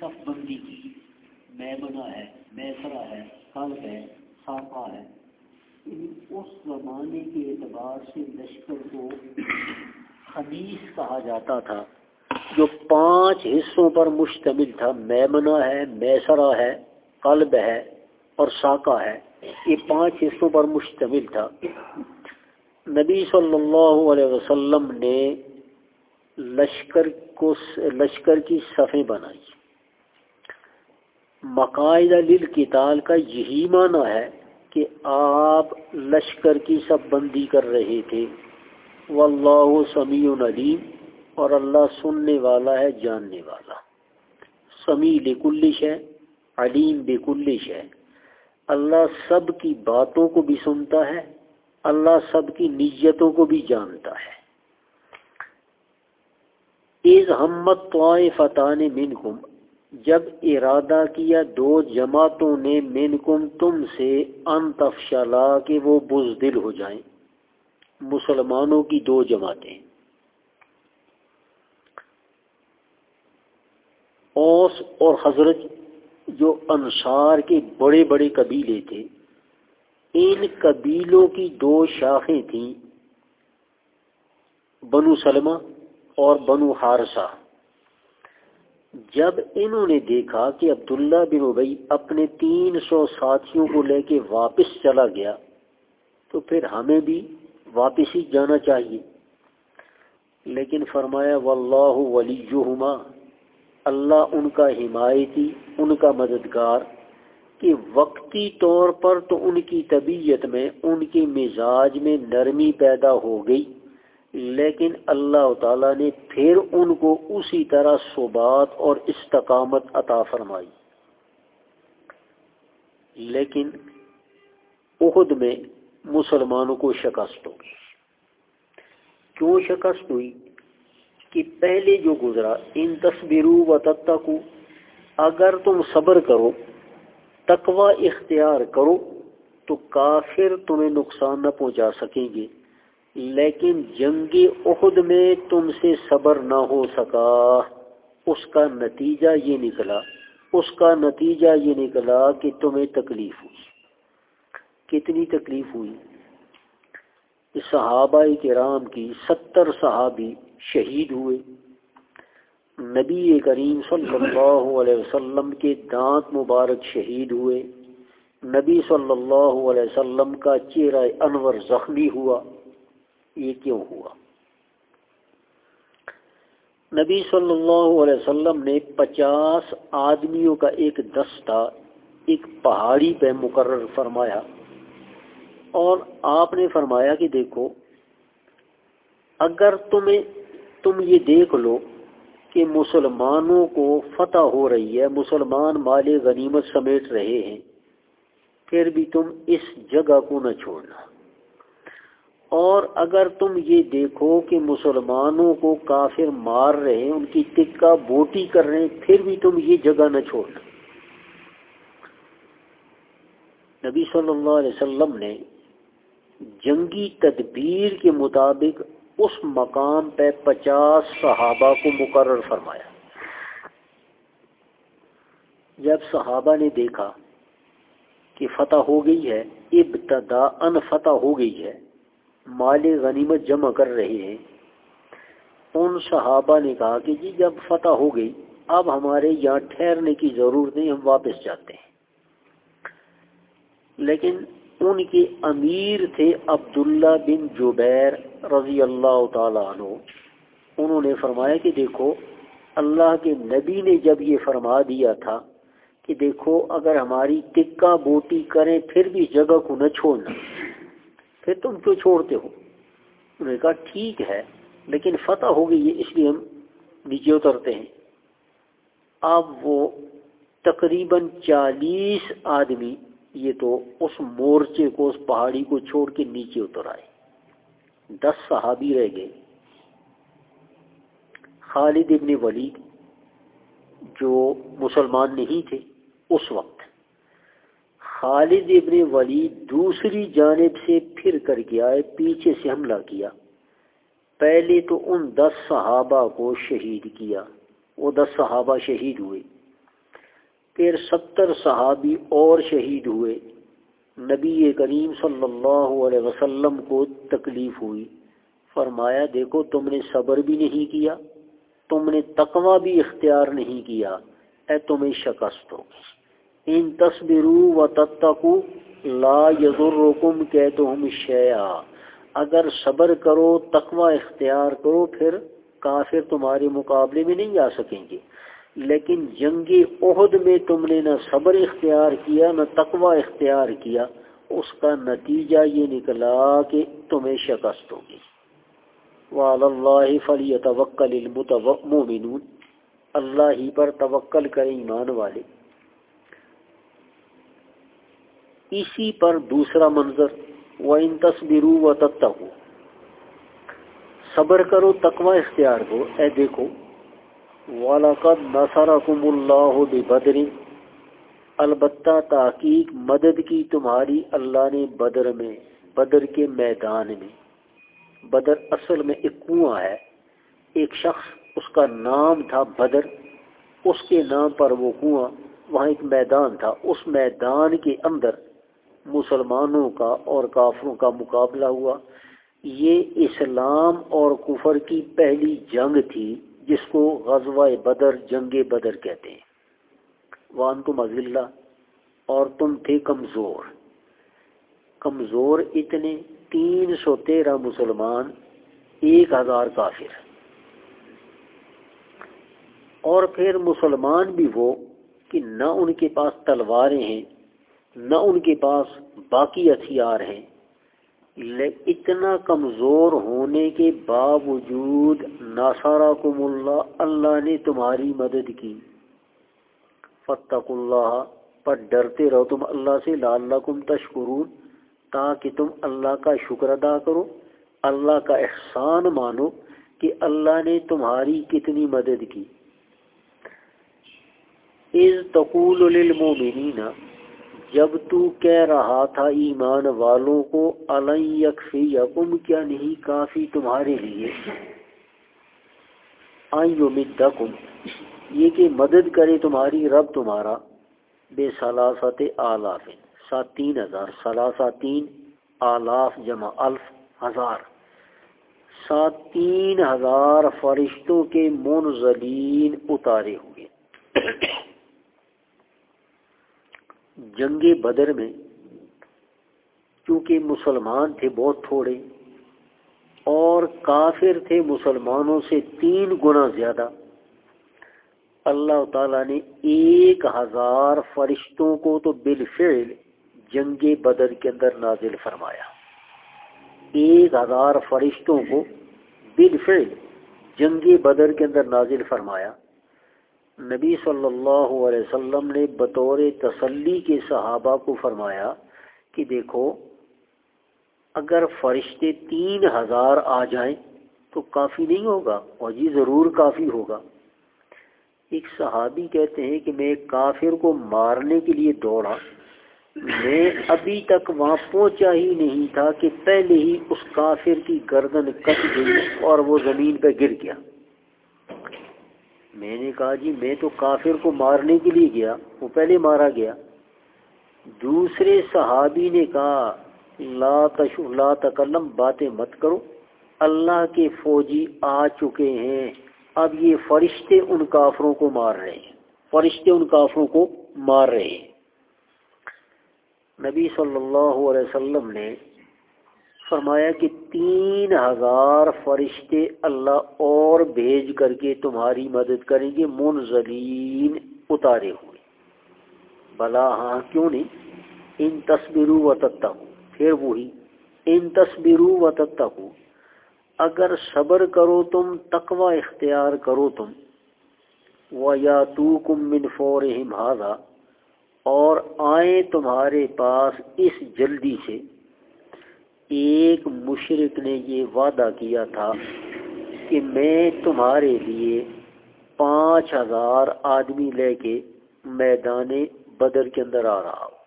صف بندی کی۔ میں بنا ہے میسرا ہے قلب ہے ساپا ہے۔ اس زمانے کے اعتبار سے لشکر کو خمیس کہا جاتا تھا، جو پانچ حصوں پر مشتمل تھا۔ میمنا ہے میسرا ہے، قلب ہے اور ساکا ہے۔ یہ پانچ حصوں پر مشتمل تھا۔ نبی صلی اللہ علیہ وسلم نے لشکر کو لشکر کی صفیں بنائی۔ مقاعدہ للقتال کا یہی معنی ہے کہ آپ لشکر کی سب بندی کر رہے تھے۔ واللہ سمیع علیم اور اللہ سننے والا ہے، جاننے والا۔ سمیع لکلش ہے علیم بکلش ہے اللہ سب کی باتوں کو بھی سنتا ہے، اللہ سب کی نیتوں کو بھی جانتا ہے۔ از ہمت فتح نے منکم جب ارادہ کیا دو جماعتوں نے منکم تم سے، ان تفشلا کہ وہ بزدل ہو جائیں۔ مسلمانوں کی دو جماعتیں۔ اوس اور حضرت جو انصار کے بڑے بڑے قبیلے تھے، ان قبیلوں کی دو شاخیں تھیں، بنو سلمہ اور بنو حارثہ۔ جب انہوں نے دیکھا کہ عبداللہ بن ابئی اپنے تین سو ساتھیوں کو لے کے واپس چلا گیا، تو پھر ہمیں بھی واپس ہی جانا چاہیے۔ لیکن فرمایا، واللہ ولیہما، اللہ ان کا حمایتی، ان کا مددگار، کہ وقتی طور پر تو ان کی طبیعت میں، ان کے مزاج میں نرمی پیدا ہو گئی۔ لیکن اللہ تعالیٰ نے پھر ان کو اسی طرح صبات اور استقامت عطا فرمائی۔ لیکن عہد میں مسلمانوں کو شکست ہوگی کیوں شکست ہوئی؟ کہ پہلے جو گزرا، ان تصویروں و تتقو اگر تم صبر کرو، تقوی اختیار کرو، تو کافر تمہیں نقصان نہ پہنچا سکیں گے۔ لیکن جنگ عہد میں تم سے صبر نہ ہو سکا۔ اس کا نتیجہ یہ نکلا، اس کا نتیجہ یہ نکلا کہ تمہیں تکلیف ہوئی۔ کتنی تکلیف ہوئی؟ صحابہ کرام کی ستر صحابی شہید ہوئے۔ نبی کریم صلی اللہ علیہ وسلم کے دانت مبارک شہید ہوئے۔ نبی صلی اللہ علیہ وسلم کا چہرہ انور زخمی ہوا۔ یہ کیوں ہوا؟ نبی صلی اللہ علیہ وسلم نے پچاس آدمیوں کا ایک دستہ ایک پہاڑی پہ مقرر فرمایا اور آپ نے فرمایا کہ دیکھو، اگر تمہیں تم یہ دیکھ لو کہ مسلمانوں کو فتح ہو رہی ہے، مسلمان مال غنیمت سمیٹ رہے ہیں، پھر بھی تم اس جگہ کو نہ چھوڑنا۔ اور اگر تم یہ دیکھو کہ مسلمانوں کو کافر مار رہے ہیں، ان کی ٹکا بوٹی کر رہے ہیں، پھر بھی تم یہ جگہ نہ چھوڑنا نبی صلی اللہ علیہ وسلم نے جنگی تدبیر کے مطابق اس مقام پہ پچاس صحابہ کو مقرر فرمایا۔ جب صحابہ نے دیکھا کہ فتح ہو گئی ہے ابتدا ان فتح ہو گئی ہے مال غنیمت جمع کر رہے ہیں۔ ان صحابہ نے کہا کہ جی جب فتح ہو گئی، اب ہمارے یہاں ٹھہرنے کی ضرورت نہیں، ہم واپس جاتے ہیں۔ لیکن ان کے امیر تھے عبداللہ بن جبیر رضی اللہ تعالیٰ عنہ۔ انہوں نے فرمایا کہ دیکھو، اللہ کے نبی نے جب یہ فرما دیا تھا کہ دیکھو، اگر ہماری ٹکا بوٹی کریں، پھر بھی جگہ کو نہ چھوڑنا۔ پھر تم کیوں چھوڑتے ہو؟ انہوں نے کہا، ٹھیک ہے، لیکن فتح ہو گئی ہے اس لیے ہم نیچے اترتے ہیں۔ اب وہ تقریباً چالیس آدمی، یہ تو اس مورچے کو، اس پہاڑی کو چھوڑ کے نیچے اتر آئے۔ دس صحابی رہ گئے۔ خالد ابن ولید، جو مسلمان نہیں تھے، اس وقت خالد ابن ولید دوسری جانب سے پھر کر گیا پیچھے سے حملہ کیا۔ پہلے تو ان دس صحابہ کو شہید کیا۔ وہ دس صحابہ شہید ہوئے۔ پھر ستر صحابی اور شہید ہوئے۔ نبی کریم صلی اللہ علیہ وسلم کو تکلیف ہوئی۔ فرمایا، دیکھو، تم نے صبر بھی نہیں کیا، تم نے تقوی بھی اختیار نہیں کیا، اے تمہیں شکست ہو ان تصبرو و تتقو لا یضرکم کیدہم شیعہ اگر صبر کرو، تقوی اختیار کرو، پھر کافر تمہارے مقابلے میں نہیں آ سکیں گے۔ لیکن جنگ عہد میں تم نے نہ صبر اختیار کیا، نہ تقوی اختیار کیا۔ اس کا نتیجہ یہ نکلا کہ تمہیں شکست ہوگی۔ وعلى الله فليتوكل المؤمنون اللہ ہی پر توکل کریں ایمان والے۔ اسی پر دوسرا منظر، وَإِن تَصْبِرُوا وَتَتَّقُوا۔ صبر کرو، تقوی اختیار کو اے دیکھو، وَلَقَدْ نَصَرَكُمُ اللَّهُ بِبَدْرٍ۔ البتہ تحقیق مدد کی تمہاری اللہ نے بدر میں، بدر کے میدان میں۔ بدر اصل میں ایک کنواں ہے۔ ایک شخص، اس کا نام تھا بدر۔ اس کے نام پر وہ کنواں، وہاں ایک میدان تھا۔ اس میدان کے اندر مسلمانوں کا اور کافروں کا مقابلہ ہوا۔ یہ اسلام اور کفر کی پہلی جنگ تھی، جس کو غزوہ بدر، جنگ بدر کہتے ہیں۔ وان تم اور تم تھے کمزور۔ کمزور اتنے، تین سو تیرہ مسلمان، ایک ہزار کافر۔ اور پھر مسلمان بھی وہ، کہ نہ ان کے پاس تلواریں ہیں نہ ان کے پاس باقی ہتھیار ہیں اتنا کمزور ہونے کے باوجود ناسارا کم اللہ اللہ نے تمہاری مدد کی۔ فتق اللہ، پر ڈرتے رہو تم اللہ سے لال کم تشکرون، تاکہ تم اللہ کا شکر ادا کرو۔ اللہ کا احسان مانو کہ اللہ نے تمہاری کتنی مدد کی۔ از تقول للمومنین جب تو کہہ رہا تھا ایمان والوں کو یکم کیا نہیں کافی تمہارے لیے؟ آئیومدکم یہ کہ مدد کرے تمہاری رب تمہارا، بے سلاست آلافن سات تین ہزار سلاسا تین آلاف جمع الف ہزار۔ سات تین ہزار فرشتوں کے منزلین اتارے ہوئے۔ جنگ بدر میں چونکہ مسلمان تھے بہت تھوڑے، اور کافر تھے مسلمانوں سے تین گنا زیادہ۔ اللہ تعالیٰ نے ایک ہزار فرشتوں کو تو بالفعل جنگ بدر کے اندر نازل فرمایا۔ ایک ہزار فرشتوں کو بالفعل جنگ بدر کے اندر نازل فرمایا۔ نبی صلی اللہ علیہ وسلم نے بطور تسلی کے صحابہ کو فرمایا کہ دیکھو، اگر فرشتے تین ہزار آ جائیں تو کافی نہیں ہوگا، اور جی ضرور کافی ہوگا۔ ایک صحابی کہتے ہیں کہ میں کافر کو مارنے کے لیے دوڑا، میں ابھی تک وہاں پہنچا ہی نہیں تھا کہ پہلے ہی اس کافر کی گردن کٹ گئی اور وہ زمین پہ گر گیا۔ میں نے کہا جی میں تو کافر کو مارنے کے لیے گیا، وہ پہلے مارا گیا۔ دوسرے صحابی نے کہا، لا تشو لا تکلم، باتیں مت کرو۔ اللہ کے فوجی آ چکے ہیں۔ اب یہ فرشتے ان کافروں کو مار رہے ہیں۔ فرشتے ان کافروں کو مار رہے ہیں۔ نبی صلی اللہ علیہ وسلم نے فرمایا کہ تین ہزار فرشتے اللہ اور بھیج کر کے تمہاری مدد کریں گے، منزلین اتارے ہوئے۔ بلا ہاں کیوں نہیں؟ ان تصویروں و تتہ پھر وہی، ان تصویروں و تتہ اگر صبر کرو تم، تقوی اختیار کرو تم۔ و یا تو کم من فور اور آئیں تمہارے پاس اس جلدی سے۔ ایک مشرق نے یہ وعدہ کیا تھا کہ میں تمہارے لیے پانچ ہزار آدمی لے کے میدان بدر کے اندر آ رہا ہوں۔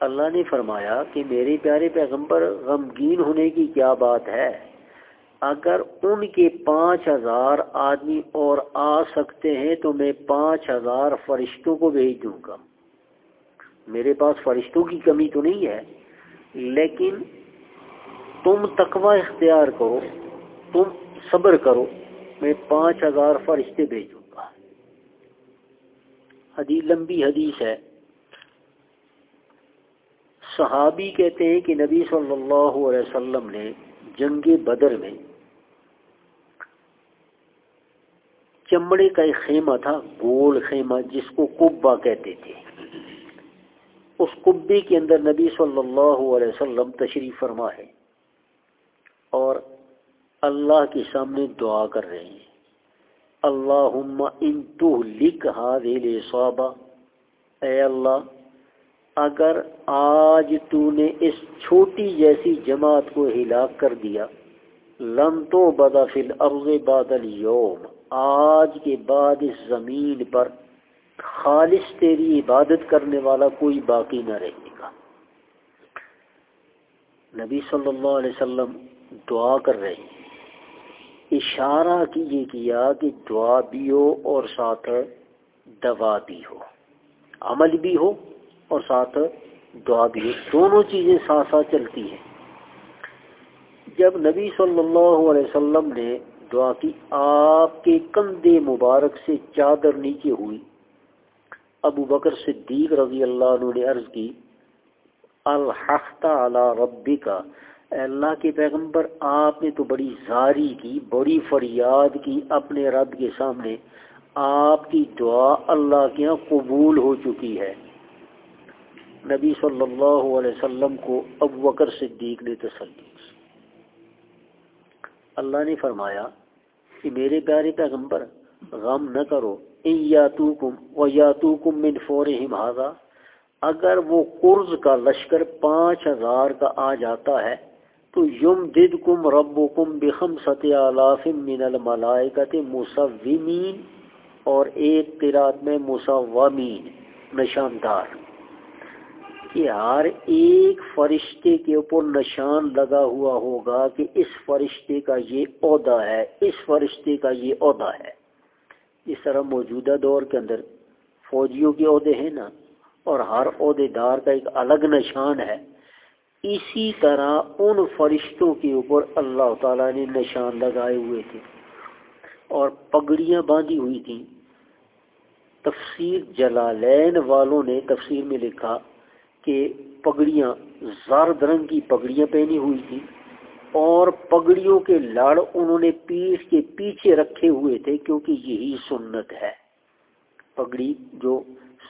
اللہ نے فرمایا کہ میرے پیارے پیغمبر، غمگین ہونے کی کیا بات ہے؟ اگر ان کے پانچ ہزار آدمی اور آ سکتے ہیں تو میں پانچ ہزار فرشتوں کو بھیج دوں گا۔ میرے پاس فرشتوں کی کمی تو نہیں ہے لیکن تم تقوی اختیار کرو، تم صبر کرو، میں پانچ ہزار فرشتے بھیجوں گا۔ حدیث لمبی حدیث ہے۔ صحابی کہتے ہیں کہ نبی صلی اللہ علیہ وسلم نے جنگ بدر میں چمڑے کا ایک خیمہ تھا، گول خیمہ جس کو کبا کہتے تھے۔ اس کبے کے اندر نبی صلی اللہ علیہ وسلم تشریف فرما ہے اور اللہ کے سامنے دعا کر رہے ہیں۔ اللہ ان لکھ ہاد صوبہ اے اللہ، اگر آج تو نے اس چھوٹی جیسی جماعت کو ہلاک کر دیا لم تو بدا فل ارض بادل یوم آج کے بعد اس زمین پر خالص تیری عبادت کرنے والا کوئی باقی نہ رہے گا۔ نبی صلی اللہ علیہ وسلم دعا کر رہے ہیں۔ اشارہ کی یہ کیا کہ دعا بھی ہو اور ساتھ دوا بھی ہو۔ عمل بھی ہو اور ساتھ دعا بھی ہو۔ دونوں چیزیں ساتھ ساتھ چلتی ہیں۔ جب نبی صلی اللہ علیہ وسلم نے دعا کی، آپ کے کندھے مبارک سے چادر نیچے ہوئی۔ ابو بکر صدیق رضی اللہ عنہ نے عرض کی، الحقت علی ربی کا اللہ کے پیغمبر، آپ نے تو بڑی زاری کی، بڑی فریاد کی اپنے رب کے سامنے، آپ کی دعا اللہ کے یہاں قبول ہو چکی ہے۔ نبی صلی اللہ علیہ وسلم کو اب وکر صدیق نے تسلی اللہ نے فرمایا کہ میرے پیارے پیغمبر، غم نہ کرو۔ یا تو کم و یا اگر وہ قرض کا لشکر پانچ ہزار کا آ جاتا ہے، تو یم دد کم رب کم بخم ستیہ من الملائکت مصومین اور ایک قرات میں مصومین نشاندار۔ کہ ہر ایک فرشتے کے اوپر نشان لگا ہوا ہوگا کہ اس فرشتے کا یہ عہدہ ہے، اس فرشتے کا یہ عہدہ ہے۔ اس طرح موجودہ دور کے اندر فوجیوں کے عہدے ہیں نا، اور ہر عہدے دار کا ایک الگ نشان ہے۔ اسی طرح ان فرشتوں کے اوپر اللہ تعالیٰ نے نشان لگائے ہوئے تھے، اور پگڑیاں باندھی ہوئی تھیں۔ تفسیر جلالین والوں نے تفسیر میں لکھا کہ پگڑیاں زرد رنگ کی پگڑیاں پہنی ہوئی تھیں۔ اور پگڑیوں کے لڑ انہوں نے پیٹھ کے پیچھے رکھے ہوئے تھے کیونکہ یہی سنت ہے۔ پگڑی جو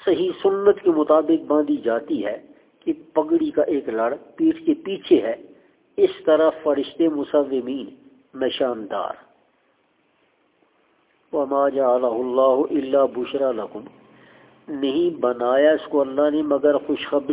صحیح سنت کے مطابق باندھی جاتی ہے کہ پگڑی کا ایک لڑ پیٹھ کے پیچھے ہے، اس طرح فرشتے مصومین نشاندار۔ وما جعلہ اللہ الا بشرا لکم، نہیں بنایا اس کو اللہ نے مگر خوشخبری